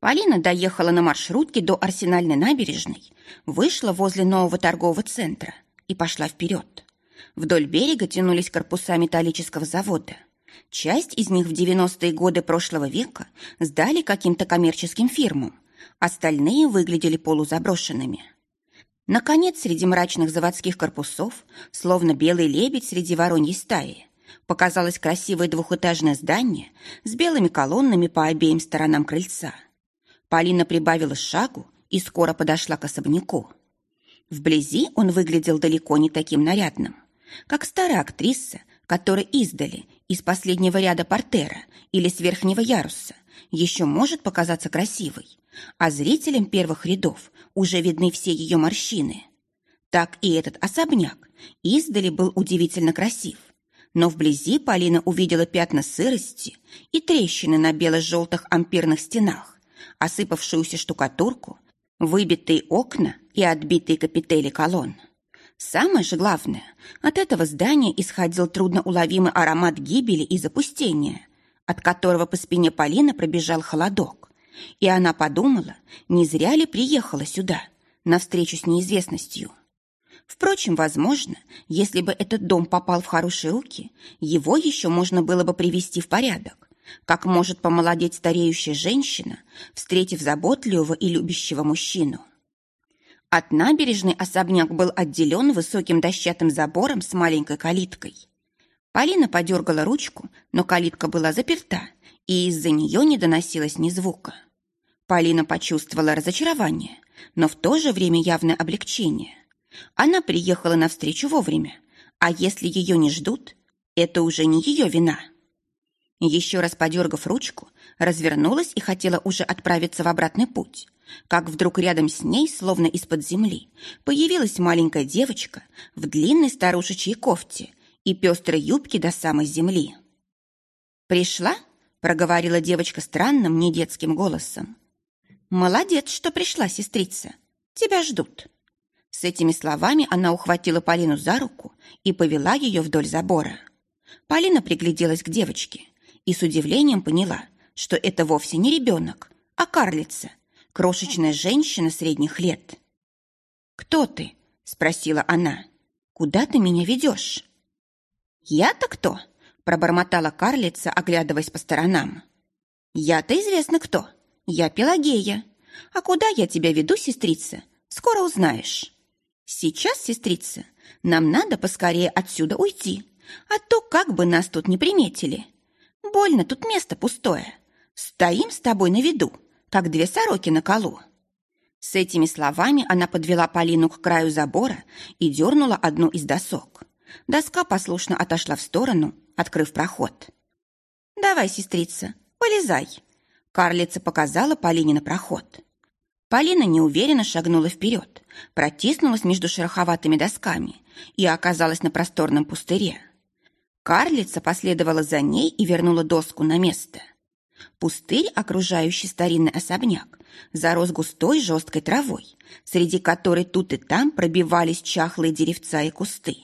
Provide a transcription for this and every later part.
Полина доехала на маршрутке до Арсенальной набережной, вышла возле нового торгового центра и пошла вперед. Вдоль берега тянулись корпуса металлического завода. Часть из них в 90-е годы прошлого века сдали каким-то коммерческим фирмам, остальные выглядели полузаброшенными. Наконец, среди мрачных заводских корпусов, словно белый лебедь среди вороньей стаи, показалось красивое двухэтажное здание с белыми колоннами по обеим сторонам крыльца. Полина прибавила шагу и скоро подошла к особняку. Вблизи он выглядел далеко не таким нарядным, как старая актриса, которая издали из последнего ряда портера или с верхнего яруса еще может показаться красивой, а зрителям первых рядов уже видны все ее морщины. Так и этот особняк издали был удивительно красив, но вблизи Полина увидела пятна сырости и трещины на бело-желтых ампирных стенах, осыпавшуюся штукатурку, выбитые окна и отбитые капители колонн. Самое же главное, от этого здания исходил трудноуловимый аромат гибели и запустения, от которого по спине Полины пробежал холодок. И она подумала, не зря ли приехала сюда, навстречу с неизвестностью. Впрочем, возможно, если бы этот дом попал в хорошие руки, его еще можно было бы привести в порядок, как может помолодеть стареющая женщина, встретив заботливого и любящего мужчину. От набережной особняк был отделен высоким дощатым забором с маленькой калиткой. Полина подергала ручку, но калитка была заперта, и из-за нее не доносилось ни звука. Полина почувствовала разочарование, но в то же время явное облегчение. Она приехала навстречу вовремя, а если ее не ждут, это уже не ее вина. Еще раз подергав ручку, развернулась и хотела уже отправиться в обратный путь, как вдруг рядом с ней, словно из-под земли, появилась маленькая девочка в длинной старушечьей кофте и пестрой юбке до самой земли. «Пришла?» – проговорила девочка странным, недетским голосом. «Молодец, что пришла, сестрица. Тебя ждут». С этими словами она ухватила Полину за руку и повела ее вдоль забора. Полина пригляделась к девочке и с удивлением поняла, что это вовсе не ребенок, а карлица, крошечная женщина средних лет. «Кто ты?» – спросила она. «Куда ты меня ведешь?» «Я-то кто?» – пробормотала карлица, оглядываясь по сторонам. «Я-то известно кто. Я Пелагея. А куда я тебя веду, сестрица, скоро узнаешь. Сейчас, сестрица, нам надо поскорее отсюда уйти, а то как бы нас тут не приметили. Больно тут место пустое. Стоим с тобой на виду, как две сороки на колу». С этими словами она подвела Полину к краю забора и дернула одну из досок. Доска послушно отошла в сторону, открыв проход. «Давай, сестрица, полезай!» Карлица показала Полине на проход. Полина неуверенно шагнула вперед, протиснулась между шероховатыми досками и оказалась на просторном пустыре. Карлица последовала за ней и вернула доску на место. Пустырь, окружающий старинный особняк, зарос густой жесткой травой, среди которой тут и там пробивались чахлые деревца и кусты.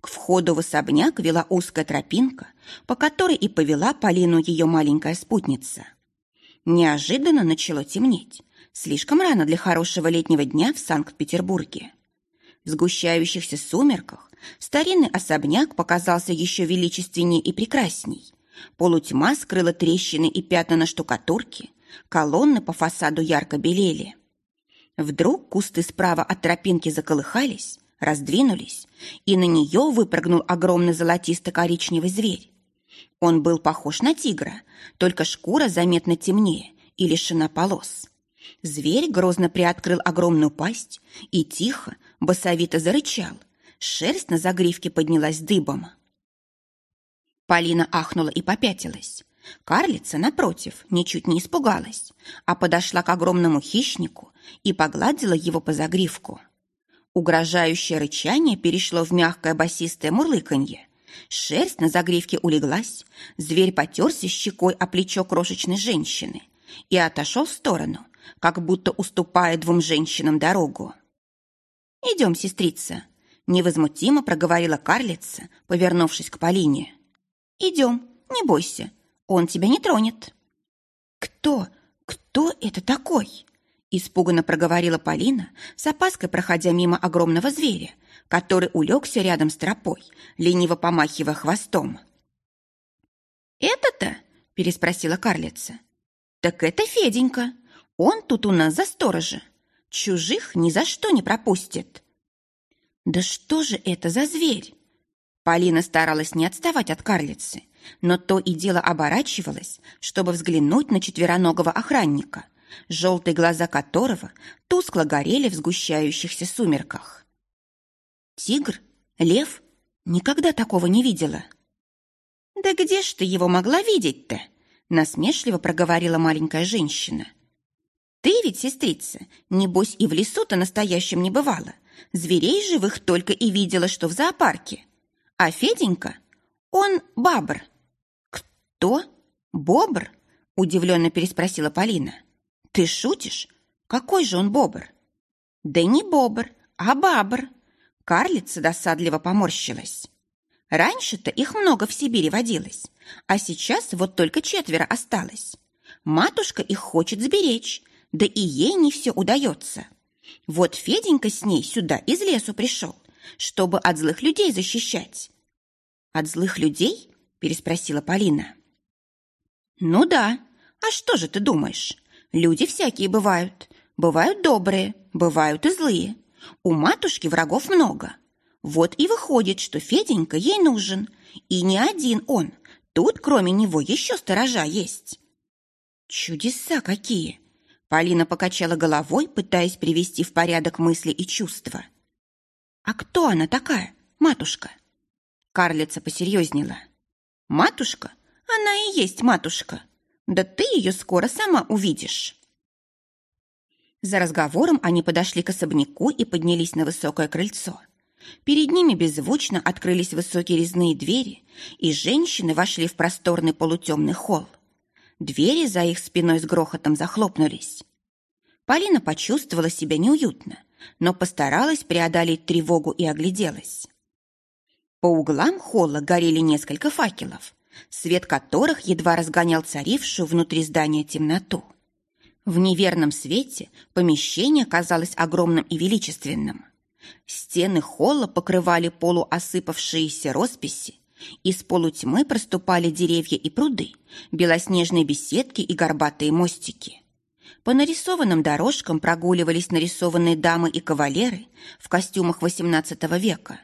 К входу в особняк вела узкая тропинка, по которой и повела Полину ее маленькая спутница. Неожиданно начало темнеть, слишком рано для хорошего летнего дня в Санкт-Петербурге. В сгущающихся сумерках Старинный особняк показался еще величественнее и прекрасней. Полутьма скрыла трещины и пятна на штукатурке, колонны по фасаду ярко белели. Вдруг кусты справа от тропинки заколыхались, раздвинулись, и на нее выпрыгнул огромный золотисто-коричневый зверь. Он был похож на тигра, только шкура заметно темнее и лишена полос. Зверь грозно приоткрыл огромную пасть и тихо, басовито зарычал, Шерсть на загривке поднялась дыбом. Полина ахнула и попятилась. Карлица, напротив, ничуть не испугалась, а подошла к огромному хищнику и погладила его по загривку. Угрожающее рычание перешло в мягкое басистое мурлыканье. Шерсть на загривке улеглась, зверь потерся щекой о плечо крошечной женщины и отошел в сторону, как будто уступая двум женщинам дорогу. Идем, сестрица», — невозмутимо проговорила карлица, повернувшись к Полине. «Идем, не бойся, он тебя не тронет». «Кто? Кто это такой?» Испуганно проговорила Полина, с опаской проходя мимо огромного зверя, который улегся рядом с тропой, лениво помахивая хвостом. «Это-то?» – переспросила карлица. «Так это Феденька. Он тут у нас за сторожа. Чужих ни за что не пропустит». «Да что же это за зверь?» Полина старалась не отставать от карлицы, но то и дело оборачивалась, чтобы взглянуть на четвероногого охранника, желтые глаза которого тускло горели в сгущающихся сумерках. «Тигр? Лев? Никогда такого не видела». «Да где ж ты его могла видеть-то?» насмешливо проговорила маленькая женщина. «Ты ведь, сестрица, небось и в лесу-то настоящем не бывала. Зверей живых только и видела, что в зоопарке. А Феденька, он бабр». «Кто? Бобр?» – удивленно переспросила Полина. «Ты шутишь? Какой же он бобр?» «Да не бобр, а бабр». Карлица досадливо поморщилась. Раньше-то их много в Сибири водилось, а сейчас вот только четверо осталось. Матушка их хочет сберечь, да и ей не все удается. Вот Феденька с ней сюда из лесу пришел, чтобы от злых людей защищать. «От злых людей?» – переспросила Полина. «Ну да. А что же ты думаешь? Люди всякие бывают. Бывают добрые, бывают и злые. У матушки врагов много. Вот и выходит, что Феденька ей нужен. И не один он. Тут кроме него еще сторожа есть. Чудеса какие! Полина покачала головой, пытаясь привести в порядок мысли и чувства. «А кто она такая, матушка?» Карлица посерьезнела. «Матушка? Она и есть матушка. Да ты ее скоро сама увидишь». За разговором они подошли к особняку и поднялись на высокое крыльцо. Перед ними беззвучно открылись высокие резные двери, и женщины вошли в просторный полутемный холл. Двери за их спиной с грохотом захлопнулись. Полина почувствовала себя неуютно, но постаралась преодолеть тревогу и огляделась. По углам холла горели несколько факелов, свет которых едва разгонял царившую внутри здания темноту. В неверном свете помещение казалось огромным и величественным. Стены холла покрывали полуосыпавшиеся росписи, из полутьмы проступали деревья и пруды, белоснежные беседки и горбатые мостики. По нарисованным дорожкам прогуливались нарисованные дамы и кавалеры в костюмах XVIII века.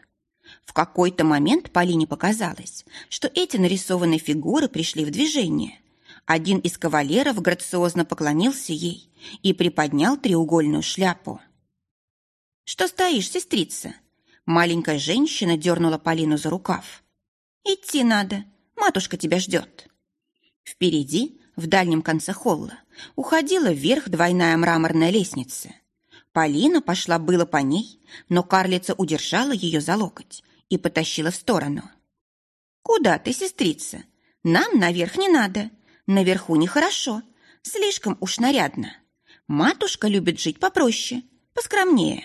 В какой-то момент Полине показалось, что эти нарисованные фигуры пришли в движение. Один из кавалеров грациозно поклонился ей и приподнял треугольную шляпу. «Что стоишь, сестрица?» Маленькая женщина дернула Полину за рукав. «Идти надо, матушка тебя ждет». Впереди, в дальнем конце холла, уходила вверх двойная мраморная лестница. Полина пошла было по ней, но карлица удержала ее за локоть и потащила в сторону. «Куда ты, сестрица? Нам наверх не надо. Наверху нехорошо, слишком уж нарядно. Матушка любит жить попроще, поскромнее».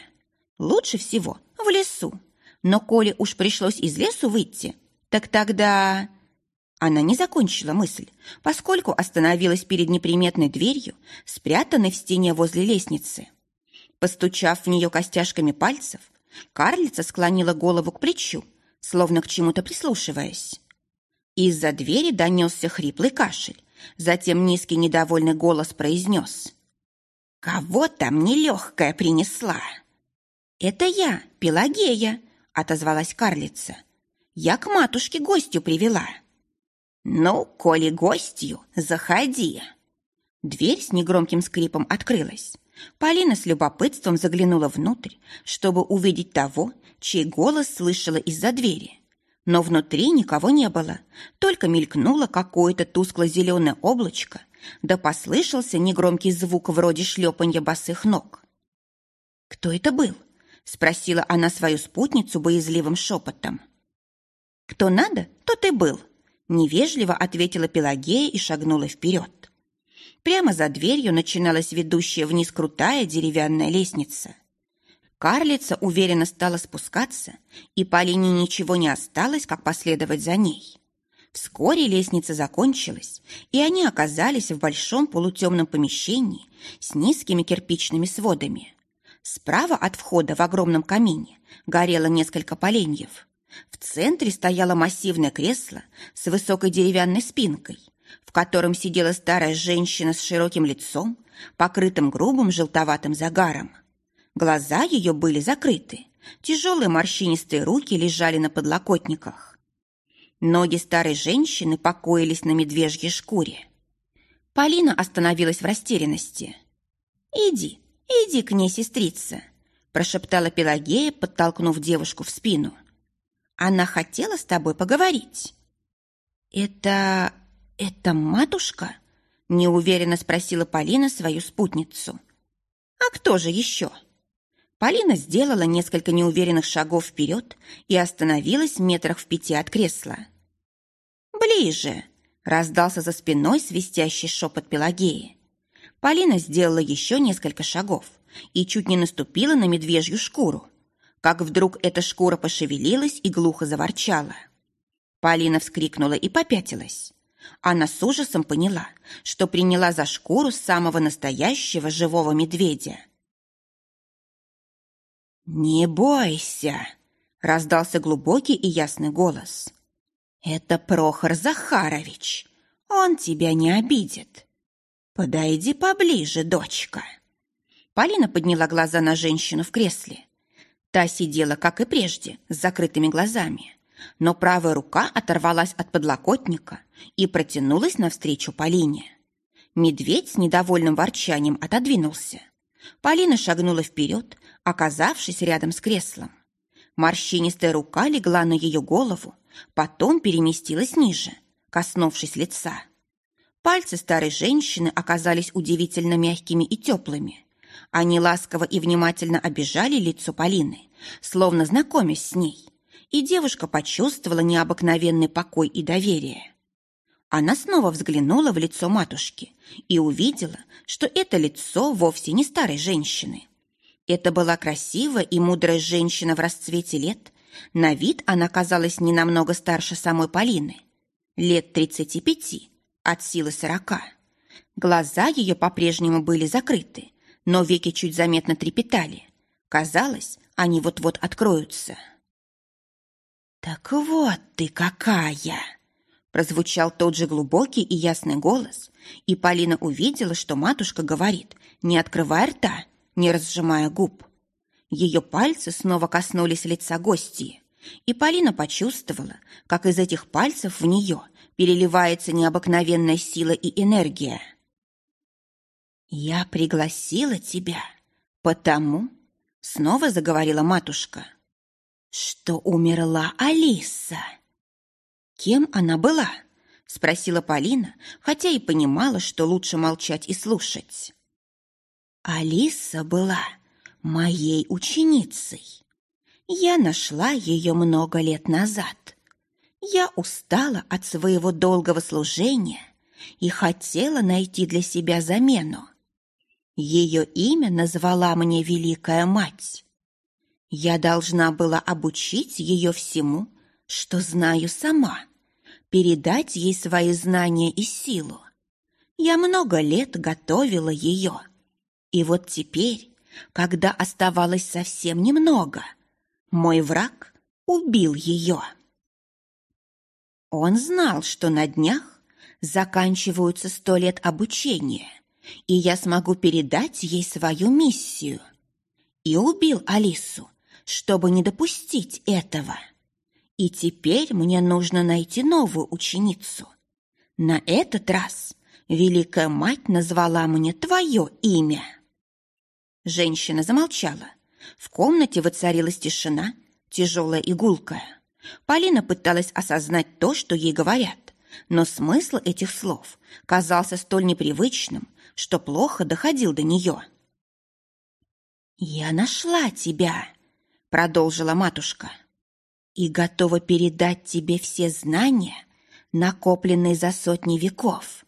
Лучше всего в лесу. Но коли уж пришлось из лесу выйти, так тогда... Она не закончила мысль, поскольку остановилась перед неприметной дверью, спрятанной в стене возле лестницы. Постучав в нее костяшками пальцев, карлица склонила голову к плечу, словно к чему-то прислушиваясь. Из-за двери донесся хриплый кашель, затем низкий недовольный голос произнес. «Кого там нелегкая принесла?» «Это я, Пелагея», — отозвалась карлица. «Я к матушке гостю привела». «Ну, коли гостью, заходи». Дверь с негромким скрипом открылась. Полина с любопытством заглянула внутрь, чтобы увидеть того, чей голос слышала из-за двери. Но внутри никого не было, только мелькнуло какое-то тускло-зеленое облачко, да послышался негромкий звук вроде шлепанья босых ног. Кто это был? Спросила она свою спутницу боязливым шепотом. «Кто надо, тот и был», — невежливо ответила Пелагея и шагнула вперед. Прямо за дверью начиналась ведущая вниз крутая деревянная лестница. Карлица уверенно стала спускаться, и Полине ничего не осталось, как последовать за ней. Вскоре лестница закончилась, и они оказались в большом полутемном помещении с низкими кирпичными сводами. Справа от входа в огромном камине горело несколько поленьев. В центре стояло массивное кресло с высокой деревянной спинкой, в котором сидела старая женщина с широким лицом, покрытым грубым желтоватым загаром. Глаза ее были закрыты, тяжелые морщинистые руки лежали на подлокотниках. Ноги старой женщины покоились на медвежьей шкуре. Полина остановилась в растерянности. «Иди, иди к ней, сестрица», прошептала Пелагея, подтолкнув девушку в спину. «Она хотела с тобой поговорить». «Это... это матушка?» неуверенно спросила Полина свою спутницу. «А кто же еще?» Полина сделала несколько неуверенных шагов вперед и остановилась метрах в пяти от кресла. «Ближе!» – раздался за спиной свистящий шепот Пелагеи. Полина сделала еще несколько шагов и чуть не наступила на медвежью шкуру, как вдруг эта шкура пошевелилась и глухо заворчала. Полина вскрикнула и попятилась. Она с ужасом поняла, что приняла за шкуру самого настоящего живого медведя. «Не бойся!» — раздался глубокий и ясный голос. «Это Прохор Захарович. Он тебя не обидит. Подойди поближе, дочка». Полина подняла глаза на женщину в кресле. Та сидела, как и прежде, с закрытыми глазами, но правая рука оторвалась от подлокотника и протянулась навстречу Полине. Медведь с недовольным ворчанием отодвинулся. Полина шагнула вперед, оказавшись рядом с креслом. Морщинистая рука легла на ее голову, потом переместилась ниже, коснувшись лица. Пальцы старой женщины оказались удивительно мягкими и теплыми. Они ласково и внимательно обижали лицо Полины, словно знакомясь с ней, и девушка почувствовала необыкновенный покой и доверие. Она снова взглянула в лицо матушки и увидела, что это лицо вовсе не старой женщины. Это была красивая и мудрая женщина в расцвете лет. На вид она казалась не намного старше самой Полины. Лет тридцати пяти, от силы сорока. Глаза ее по-прежнему были закрыты, но веки чуть заметно трепетали. Казалось, они вот-вот откроются. «Так вот ты какая!» Прозвучал тот же глубокий и ясный голос, и Полина увидела, что матушка говорит, не открывая рта, не разжимая губ. Ее пальцы снова коснулись лица гостьи, и Полина почувствовала, как из этих пальцев в нее переливается необыкновенная сила и энергия. «Я пригласила тебя, потому...» — снова заговорила матушка. «Что умерла Алиса?» «Кем она была?» – спросила Полина, хотя и понимала, что лучше молчать и слушать. «Алиса была моей ученицей. Я нашла ее много лет назад. Я устала от своего долгого служения и хотела найти для себя замену. Ее имя назвала мне Великая Мать. Я должна была обучить ее всему, что знаю сама, передать ей свои знания и силу. Я много лет готовила ее. И вот теперь, когда оставалось совсем немного, мой враг убил ее. Он знал, что на днях заканчиваются сто лет обучения, и я смогу передать ей свою миссию. И убил Алису, чтобы не допустить этого. И теперь мне нужно найти новую ученицу. На этот раз Великая Мать назвала мне твое имя. Женщина замолчала. В комнате воцарилась тишина, тяжелая и гулкая. Полина пыталась осознать то, что ей говорят, но смысл этих слов казался столь непривычным, что плохо доходил до нее. «Я нашла тебя», — продолжила матушка и готова передать тебе все знания, накопленные за сотни веков,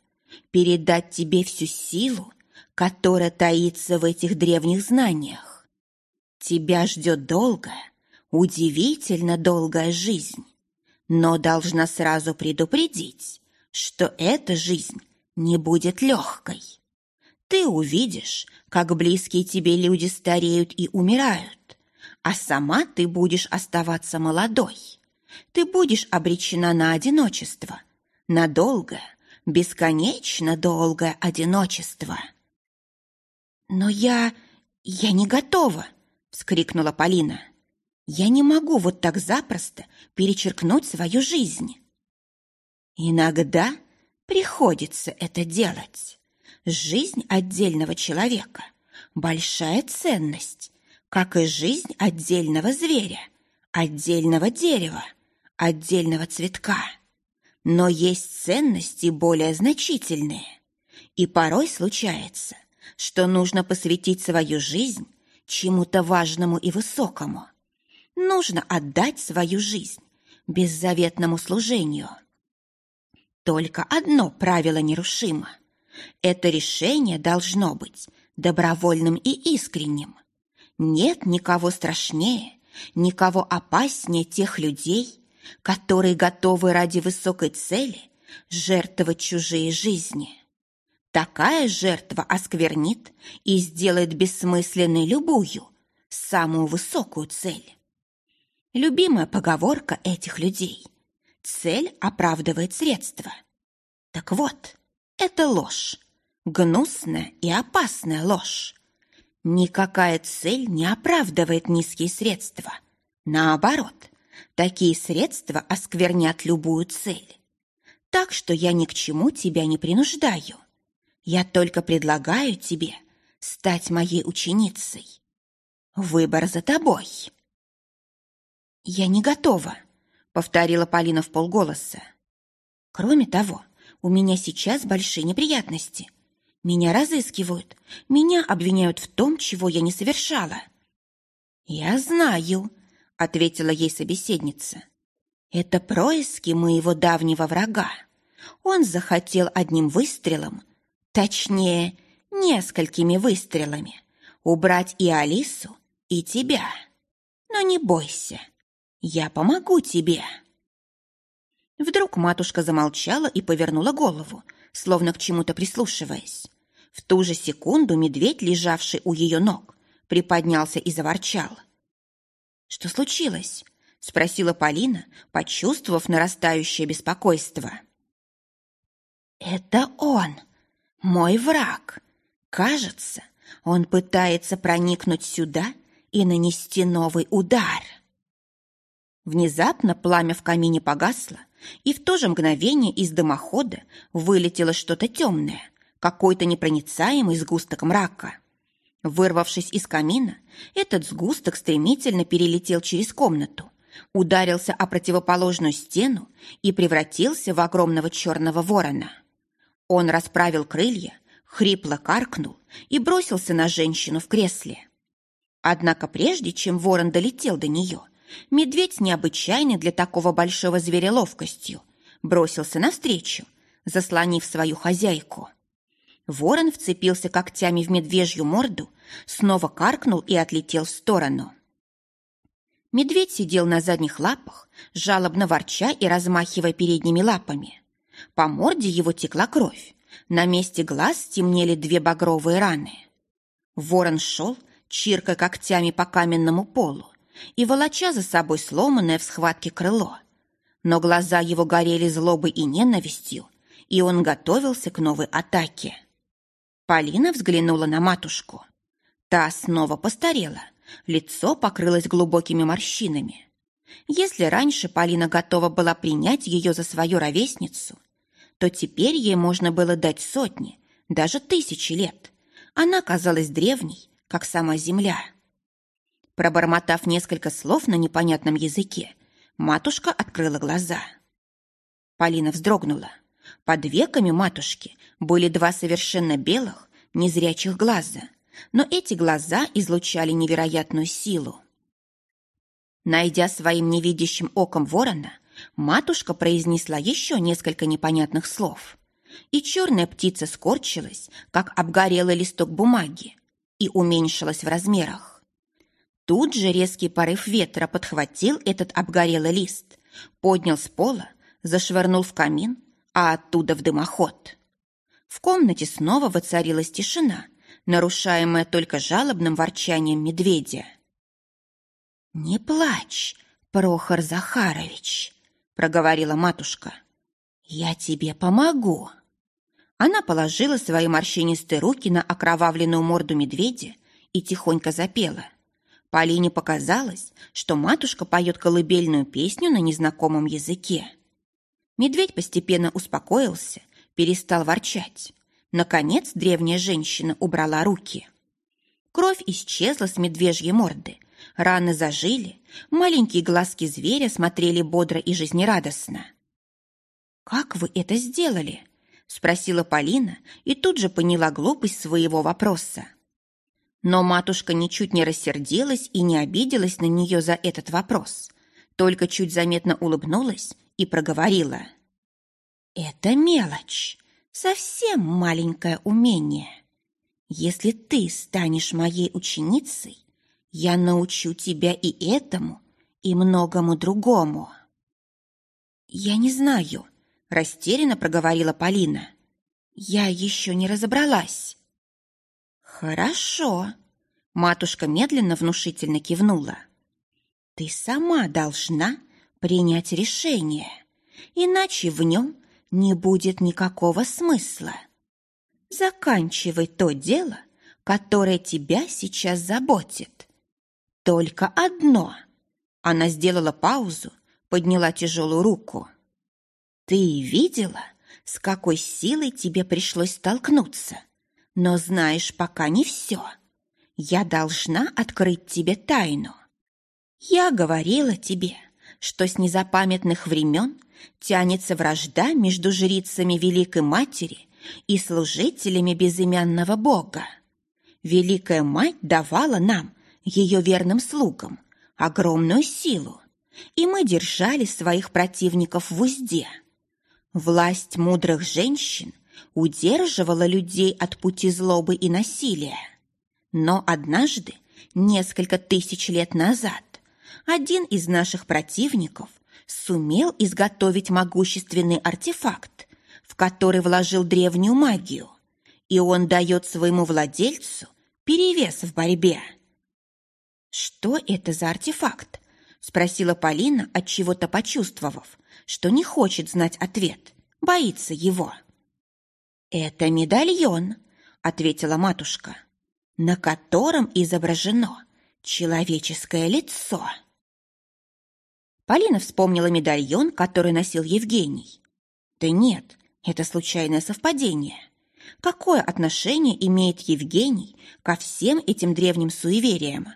передать тебе всю силу, которая таится в этих древних знаниях. Тебя ждет долгая, удивительно долгая жизнь. Но должна сразу предупредить, что эта жизнь не будет легкой. Ты увидишь, как близкие тебе люди стареют и умирают, а сама ты будешь оставаться молодой. Ты будешь обречена на одиночество, на долгое, бесконечно долгое одиночество. «Но я... я не готова!» — вскрикнула Полина. «Я не могу вот так запросто перечеркнуть свою жизнь». «Иногда приходится это делать. Жизнь отдельного человека — большая ценность, как и жизнь отдельного зверя, отдельного дерева, отдельного цветка. Но есть ценности более значительные. И порой случается, что нужно посвятить свою жизнь чему-то важному и высокому. Нужно отдать свою жизнь беззаветному служению. Только одно правило нерушимо. Это решение должно быть добровольным и искренним. Нет никого страшнее, никого опаснее тех людей, которые готовы ради высокой цели жертвовать чужие жизни. Такая жертва осквернит и сделает бессмысленной любую, самую высокую цель. Любимая поговорка этих людей – цель оправдывает средства. Так вот, это ложь, гнусная и опасная ложь. Никакая цель не оправдывает низкие средства. Наоборот, такие средства осквернят любую цель. Так что я ни к чему тебя не принуждаю. Я только предлагаю тебе стать моей ученицей. Выбор за тобой. Я не готова, повторила Полина в полголоса. Кроме того, у меня сейчас большие неприятности. Меня разыскивают, меня обвиняют в том, чего я не совершала. Я знаю, ответила ей собеседница. Это происки моего давнего врага. Он захотел одним выстрелом Точнее, несколькими выстрелами. Убрать и Алису, и тебя. Но не бойся, я помогу тебе. Вдруг матушка замолчала и повернула голову, словно к чему-то прислушиваясь. В ту же секунду медведь, лежавший у ее ног, приподнялся и заворчал. «Что случилось?» — спросила Полина, почувствовав нарастающее беспокойство. «Это он!» Мой враг. Кажется, он пытается проникнуть сюда и нанести новый удар. Внезапно пламя в камине погасло, и в то же мгновение из дымохода вылетело что-то темное, какой-то непроницаемый сгусток мрака. Вырвавшись из камина, этот сгусток стремительно перелетел через комнату, ударился о противоположную стену и превратился в огромного черного ворона. Он расправил крылья, хрипло каркнул и бросился на женщину в кресле. Однако прежде, чем ворон долетел до нее, медведь, необычайный для такого большого зверя ловкостью, бросился навстречу, заслонив свою хозяйку. Ворон вцепился когтями в медвежью морду, снова каркнул и отлетел в сторону. Медведь сидел на задних лапах, жалобно ворча и размахивая передними лапами. По морде его текла кровь. На месте глаз темнели две багровые раны. Ворон шел, чиркая когтями по каменному полу и волоча за собой сломанное в схватке крыло. Но глаза его горели злобой и ненавистью, и он готовился к новой атаке. Полина взглянула на матушку. Та снова постарела, лицо покрылось глубокими морщинами. Если раньше Полина готова была принять ее за свою ровесницу, то теперь ей можно было дать сотни, даже тысячи лет. Она казалась древней, как сама земля. Пробормотав несколько слов на непонятном языке, матушка открыла глаза. Полина вздрогнула. Под веками матушки были два совершенно белых, незрячих глаза, но эти глаза излучали невероятную силу. Найдя своим невидящим оком ворона, матушка произнесла еще несколько непонятных слов. И черная птица скорчилась, как обгорелый листок бумаги, и уменьшилась в размерах. Тут же резкий порыв ветра подхватил этот обгорелый лист, поднял с пола, зашвырнул в камин, а оттуда в дымоход. В комнате снова воцарилась тишина, нарушаемая только жалобным ворчанием медведя. «Не плачь, Прохор Захарович», — проговорила матушка. «Я тебе помогу». Она положила свои морщинистые руки на окровавленную морду медведя и тихонько запела. Полине показалось, что матушка поет колыбельную песню на незнакомом языке. Медведь постепенно успокоился, перестал ворчать. Наконец древняя женщина убрала руки. Кровь исчезла с медвежьей морды, раны зажили, маленькие глазки зверя смотрели бодро и жизнерадостно. «Как вы это сделали?» – спросила Полина и тут же поняла глупость своего вопроса. Но матушка ничуть не рассердилась и не обиделась на нее за этот вопрос, только чуть заметно улыбнулась и проговорила. «Это мелочь, совсем маленькое умение. Если ты станешь моей ученицей, я научу тебя и этому, и многому другому». «Я не знаю», – растерянно проговорила Полина. «Я еще не разобралась». «Хорошо», — матушка медленно внушительно кивнула. «Ты сама должна принять решение, иначе в нем не будет никакого смысла. Заканчивай то дело, которое тебя сейчас заботит. Только одно». Она сделала паузу, подняла тяжелую руку. «Ты видела, с какой силой тебе пришлось столкнуться?» Но знаешь пока не все. Я должна открыть тебе тайну. Я говорила тебе, что с незапамятных времен тянется вражда между жрицами Великой Матери и служителями безымянного Бога. Великая Мать давала нам, ее верным слугам, огромную силу, и мы держали своих противников в узде. Власть мудрых женщин удерживала людей от пути злобы и насилия. Но однажды, несколько тысяч лет назад, один из наших противников сумел изготовить могущественный артефакт, в который вложил древнюю магию, и он дает своему владельцу перевес в борьбе. «Что это за артефакт?» – спросила Полина, от чего то почувствовав, что не хочет знать ответ, боится его. «Это медальон», — ответила матушка, «на котором изображено человеческое лицо». Полина вспомнила медальон, который носил Евгений. Да нет, это случайное совпадение. Какое отношение имеет Евгений ко всем этим древним суевериям?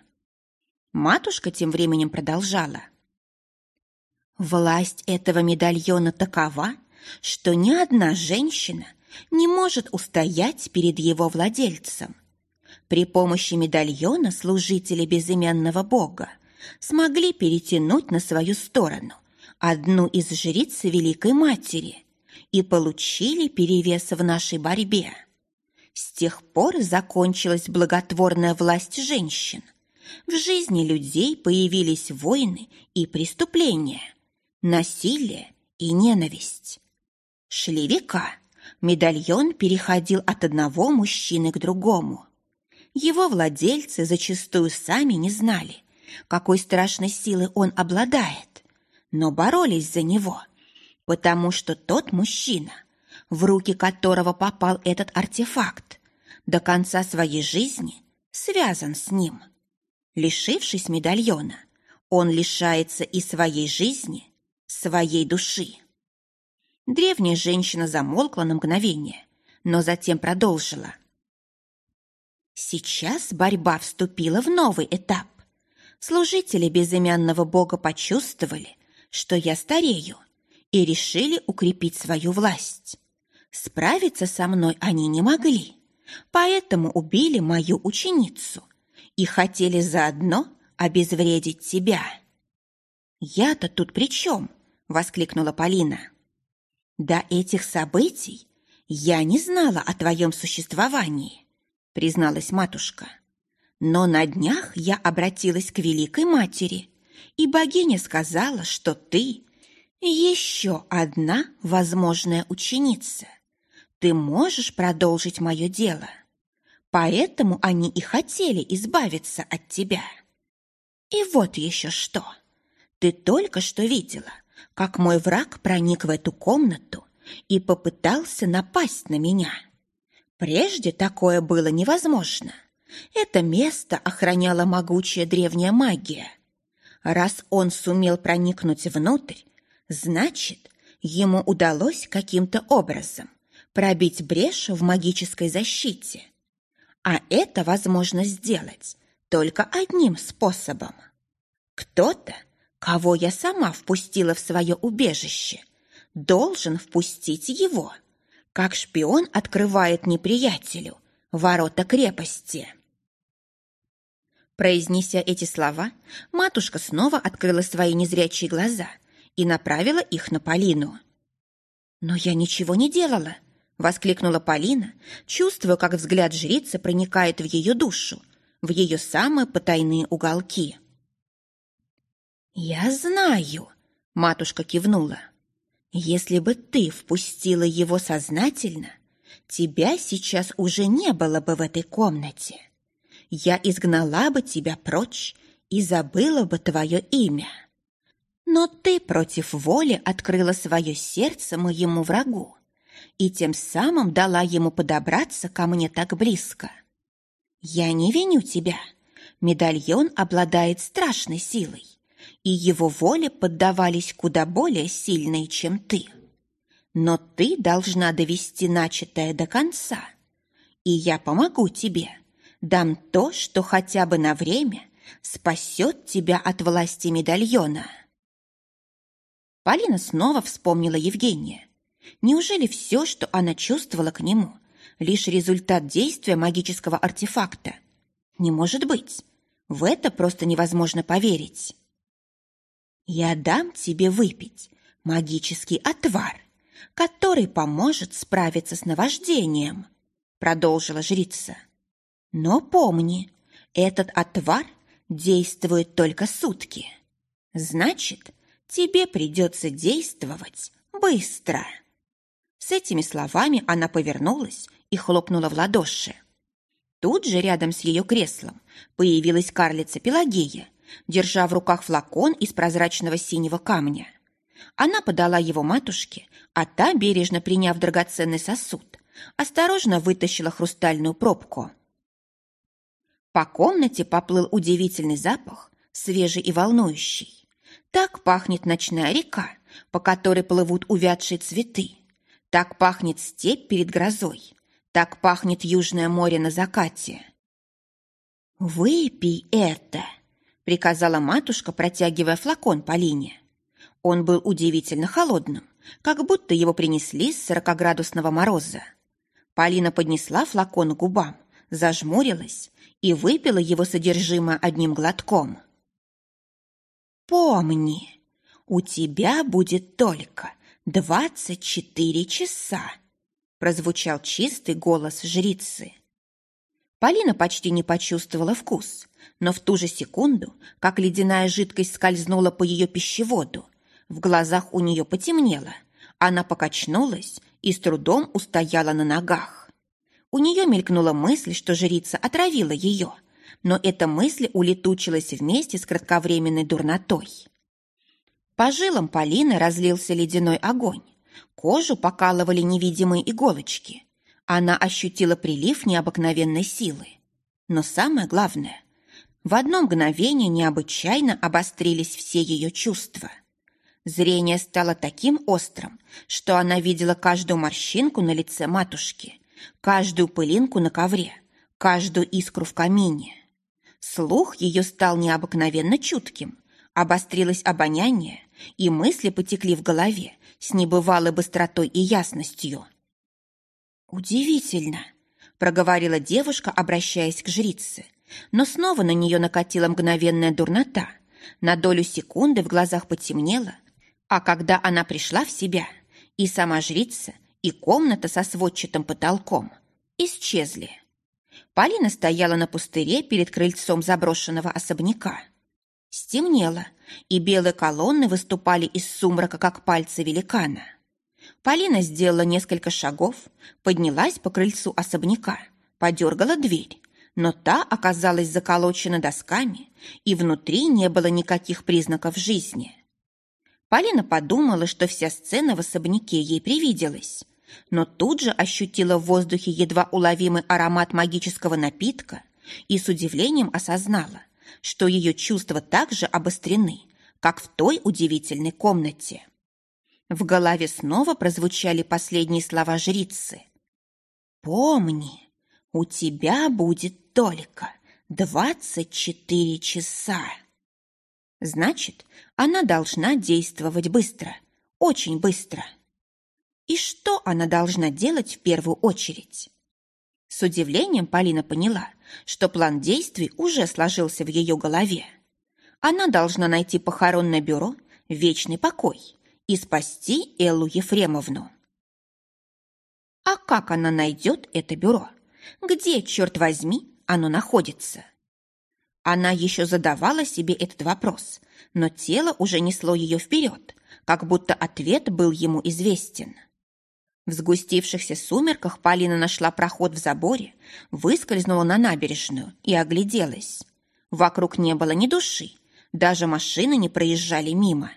Матушка тем временем продолжала. Власть этого медальона такова, что ни одна женщина не может устоять перед его владельцем. При помощи медальона служители безымянного бога смогли перетянуть на свою сторону одну из жриц Великой Матери и получили перевес в нашей борьбе. С тех пор закончилась благотворная власть женщин. В жизни людей появились войны и преступления, насилие и ненависть. Шли века, медальон переходил от одного мужчины к другому. Его владельцы зачастую сами не знали, какой страшной силы он обладает, но боролись за него, потому что тот мужчина, в руки которого попал этот артефакт, до конца своей жизни связан с ним. Лишившись медальона, он лишается и своей жизни, своей души. Древняя женщина замолкла на мгновение, но затем продолжила. Сейчас борьба вступила в новый этап. Служители безымянного бога почувствовали, что я старею, и решили укрепить свою власть. Справиться со мной они не могли, поэтому убили мою ученицу и хотели заодно обезвредить тебя. «Я-то тут при чем?» — воскликнула Полина. До этих событий я не знала о твоем существовании, призналась матушка. Но на днях я обратилась к Великой Матери, и богиня сказала, что ты еще одна возможная ученица. Ты можешь продолжить мое дело. Поэтому они и хотели избавиться от тебя. И вот еще что. Ты только что видела, как мой враг проник в эту комнату и попытался напасть на меня. Прежде такое было невозможно. Это место охраняла могучая древняя магия. Раз он сумел проникнуть внутрь, значит, ему удалось каким-то образом пробить брешь в магической защите. А это возможно сделать только одним способом. Кто-то, кого я сама впустила в свое убежище, должен впустить его, как шпион открывает неприятелю ворота крепости. Произнеся эти слова, матушка снова открыла свои незрячие глаза и направила их на Полину. «Но я ничего не делала», — воскликнула Полина, чувствуя, как взгляд жрицы проникает в ее душу, в ее самые потайные уголки. «Я знаю», — матушка кивнула. «Если бы ты впустила его сознательно, тебя сейчас уже не было бы в этой комнате» я изгнала бы тебя прочь и забыла бы твое имя. Но ты против воли открыла свое сердце моему врагу и тем самым дала ему подобраться ко мне так близко. Я не виню тебя. Медальон обладает страшной силой, и его воле поддавались куда более сильные, чем ты. Но ты должна довести начатое до конца, и я помогу тебе Дам то, что хотя бы на время спасет тебя от власти медальона. Полина снова вспомнила Евгения. Неужели все, что она чувствовала к нему, лишь результат действия магического артефакта? Не может быть. В это просто невозможно поверить. «Я дам тебе выпить магический отвар, который поможет справиться с наваждением», продолжила жрица. Но помни, этот отвар действует только сутки. Значит, тебе придется действовать быстро. С этими словами она повернулась и хлопнула в ладоши. Тут же рядом с ее креслом появилась карлица Пелагея, держа в руках флакон из прозрачного синего камня. Она подала его матушке, а та, бережно приняв драгоценный сосуд, осторожно вытащила хрустальную пробку – по комнате поплыл удивительный запах, свежий и волнующий. Так пахнет ночная река, по которой плывут увядшие цветы. Так пахнет степь перед грозой. Так пахнет Южное море на закате. «Выпей это!» — приказала матушка, протягивая флакон Полине. Он был удивительно холодным, как будто его принесли с сорокоградусного мороза. Полина поднесла флакон к губам, зажмурилась и выпила его содержимое одним глотком. «Помни, у тебя будет только двадцать четыре часа», прозвучал чистый голос жрицы. Полина почти не почувствовала вкус, но в ту же секунду, как ледяная жидкость скользнула по ее пищеводу, в глазах у нее потемнело, она покачнулась и с трудом устояла на ногах. У нее мелькнула мысль, что жрица отравила ее, но эта мысль улетучилась вместе с кратковременной дурнотой. По жилам Полины разлился ледяной огонь. Кожу покалывали невидимые иголочки. Она ощутила прилив необыкновенной силы. Но самое главное, в одно мгновение необычайно обострились все ее чувства. Зрение стало таким острым, что она видела каждую морщинку на лице матушки, каждую пылинку на ковре, каждую искру в камине. Слух ее стал необыкновенно чутким, обострилось обоняние, и мысли потекли в голове с небывалой быстротой и ясностью. «Удивительно», — проговорила девушка, обращаясь к жрице, но снова на нее накатила мгновенная дурнота. На долю секунды в глазах потемнело, а когда она пришла в себя, и сама жрица, и комната со сводчатым потолком исчезли. Полина стояла на пустыре перед крыльцом заброшенного особняка. Стемнело, и белые колонны выступали из сумрака, как пальцы великана. Полина сделала несколько шагов, поднялась по крыльцу особняка, подергала дверь, но та оказалась заколочена досками, и внутри не было никаких признаков жизни. Полина подумала, что вся сцена в особняке ей привиделась, но тут же ощутила в воздухе едва уловимый аромат магического напитка и с удивлением осознала, что ее чувства также обострены, как в той удивительной комнате. В голове снова прозвучали последние слова жрицы. «Помни, у тебя будет только двадцать четыре часа». Значит, она должна действовать быстро, очень быстро. И что она должна делать в первую очередь? С удивлением Полина поняла, что план действий уже сложился в ее голове. Она должна найти похоронное бюро «Вечный покой» и спасти Эллу Ефремовну. А как она найдет это бюро? Где, черт возьми, оно находится? Она еще задавала себе этот вопрос, но тело уже несло ее вперед, как будто ответ был ему известен. В сгустившихся сумерках Полина нашла проход в заборе, выскользнула на набережную и огляделась. Вокруг не было ни души, даже машины не проезжали мимо.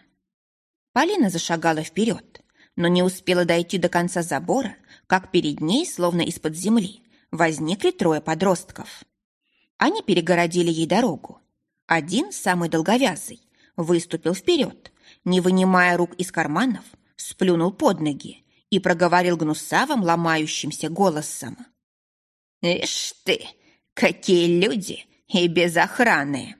Полина зашагала вперед, но не успела дойти до конца забора, как перед ней, словно из-под земли, возникли трое подростков. Они перегородили ей дорогу. Один, самый долговязый, выступил вперед, не вынимая рук из карманов, сплюнул под ноги и проговорил гнусавым, ломающимся голосом. «Ишь ты, какие люди и без охраны!»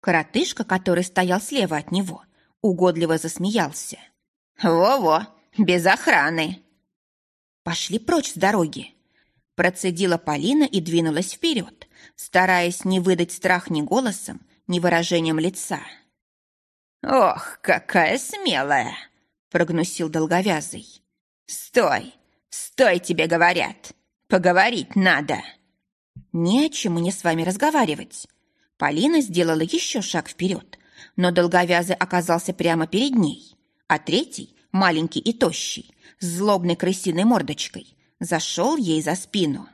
Коротышка, который стоял слева от него, угодливо засмеялся. «Во-во, без охраны!» «Пошли прочь с дороги!» Процедила Полина и двинулась вперед, стараясь не выдать страх ни голосом, ни выражением лица. «Ох, какая смелая!» прогнусил долговязый. «Стой! Стой, тебе говорят! Поговорить надо!» «Не о чем мне с вами разговаривать!» Полина сделала еще шаг вперед, но долговязый оказался прямо перед ней, а третий, маленький и тощий, с злобной крысиной мордочкой, зашел ей за спину.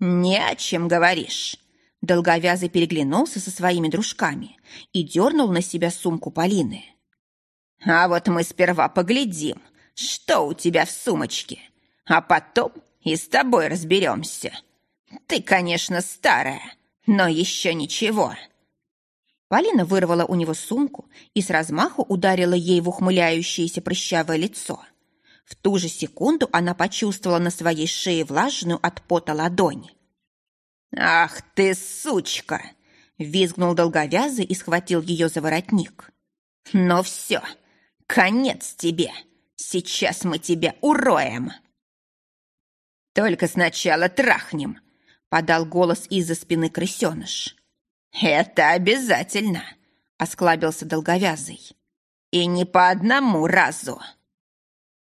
«Не о чем говоришь!» Долговязый переглянулся со своими дружками и дернул на себя сумку Полины. А вот мы сперва поглядим, что у тебя в сумочке, а потом и с тобой разберемся. Ты, конечно, старая, но еще ничего». Полина вырвала у него сумку и с размаху ударила ей в ухмыляющееся прыщавое лицо. В ту же секунду она почувствовала на своей шее влажную от пота ладонь. «Ах ты, сучка!» — визгнул долговязый и схватил ее за воротник. «Но все, Конец тебе! Сейчас мы тебя уроем!» «Только сначала трахнем!» — подал голос из-за спины крысеныш. «Это обязательно!» — осклабился долговязый. «И не по одному разу!»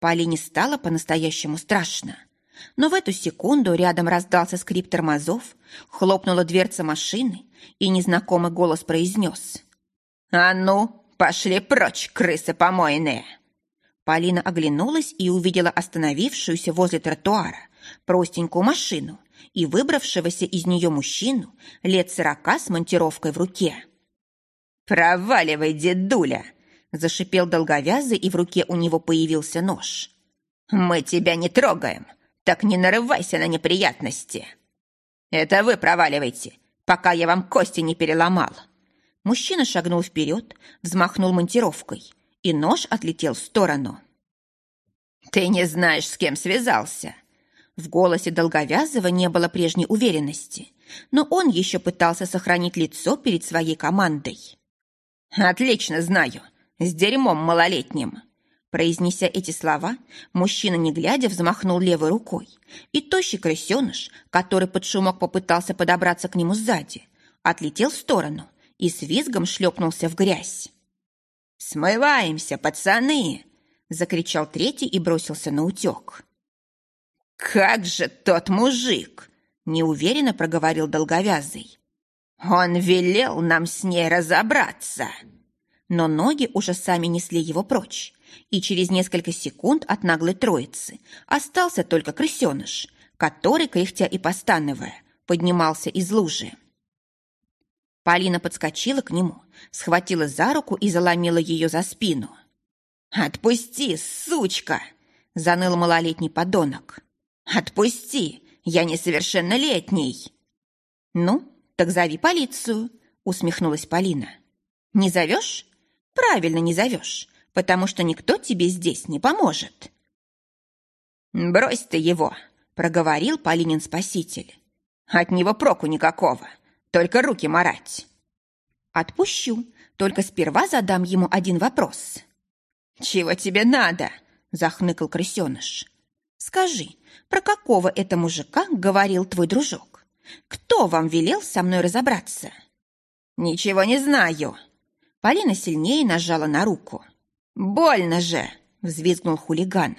Полине стало по-настоящему страшно. Но в эту секунду рядом раздался скрип тормозов, хлопнула дверца машины, и незнакомый голос произнес. «А ну, «Пошли прочь, крысы помойные!» Полина оглянулась и увидела остановившуюся возле тротуара простенькую машину и выбравшегося из нее мужчину лет сорока с монтировкой в руке. «Проваливай, дедуля!» – зашипел долговязый, и в руке у него появился нож. «Мы тебя не трогаем, так не нарывайся на неприятности!» «Это вы проваливайте, пока я вам кости не переломал!» Мужчина шагнул вперед, взмахнул монтировкой, и нож отлетел в сторону. «Ты не знаешь, с кем связался!» В голосе Долговязова не было прежней уверенности, но он еще пытался сохранить лицо перед своей командой. «Отлично знаю, с дерьмом малолетним!» Произнеся эти слова, мужчина, не глядя, взмахнул левой рукой, и тощий крысеныш, который под шумок попытался подобраться к нему сзади, отлетел в сторону и с визгом шлепнулся в грязь. «Смываемся, пацаны!» — закричал третий и бросился на утек. «Как же тот мужик!» неуверенно проговорил долговязый. «Он велел нам с ней разобраться!» Но ноги уже сами несли его прочь, и через несколько секунд от наглой троицы остался только крысеныш, который, кряхтя и постановая, поднимался из лужи. Полина подскочила к нему, схватила за руку и заломила ее за спину. «Отпусти, сучка!» – заныл малолетний подонок. «Отпусти! Я несовершеннолетний!» «Ну, так зови полицию!» – усмехнулась Полина. «Не зовешь? Правильно не зовешь, потому что никто тебе здесь не поможет». «Брось ты его!» – проговорил Полинин спаситель. «От него проку никакого, только руки марать». «Отпущу, только сперва задам ему один вопрос». «Чего тебе надо?» – захныкал крысеныш. «Скажи, про какого это мужика говорил твой дружок? Кто вам велел со мной разобраться?» «Ничего не знаю». Полина сильнее нажала на руку. «Больно же!» – взвизгнул хулиган.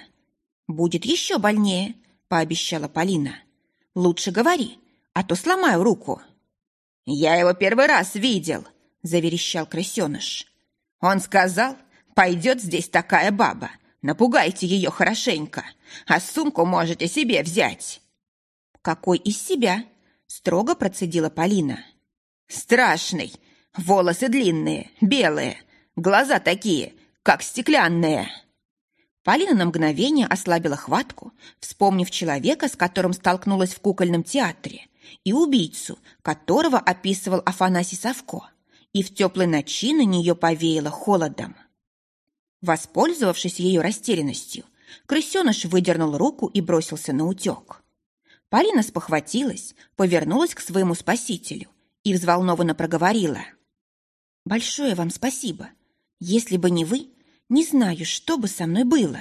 «Будет еще больнее», – пообещала Полина. «Лучше говори, а то сломаю руку». «Я его первый раз видел», – заверещал крысеныш. «Он сказал, пойдет здесь такая баба, Напугайте ее хорошенько, а сумку можете себе взять». «Какой из себя?» – строго процедила Полина. «Страшный. Волосы длинные, белые, глаза такие, как стеклянные». Полина на мгновение ослабила хватку, вспомнив человека, с которым столкнулась в кукольном театре, и убийцу, которого описывал Афанасий Савко, и в теплой ночи на нее повеяло холодом. Воспользовавшись ее растерянностью, крысеныш выдернул руку и бросился на утек. Полина спохватилась, повернулась к своему спасителю и взволнованно проговорила. «Большое вам спасибо. Если бы не вы, не знаю, что бы со мной было».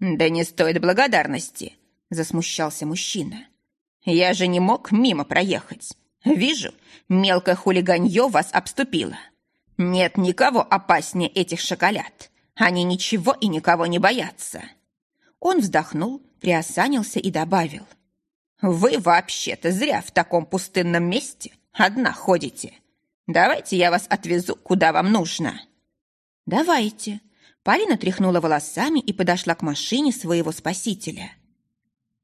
«Да не стоит благодарности», — засмущался мужчина. «Я же не мог мимо проехать. Вижу, мелкое хулиганье вас обступило. Нет никого опаснее этих шоколад. Они ничего и никого не боятся. Он вздохнул, приосанился и добавил. Вы вообще-то зря в таком пустынном месте одна ходите. Давайте я вас отвезу, куда вам нужно. Давайте. Полина тряхнула волосами и подошла к машине своего спасителя.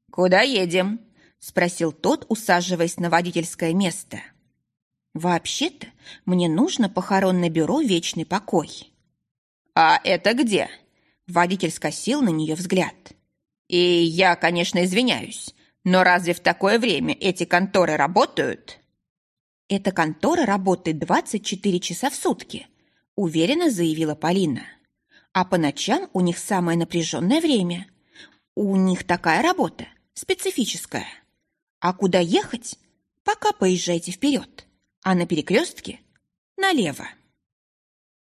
«Куда едем?» – спросил тот, усаживаясь на водительское место. «Вообще-то мне нужно похоронное бюро «Вечный покой». «А это где?» Водитель скосил на нее взгляд. «И я, конечно, извиняюсь, но разве в такое время эти конторы работают?» «Эта контора работает 24 часа в сутки», уверенно заявила Полина. «А по ночам у них самое напряженное время. У них такая работа, специфическая. А куда ехать? Пока поезжайте вперед, а на перекрестке – налево».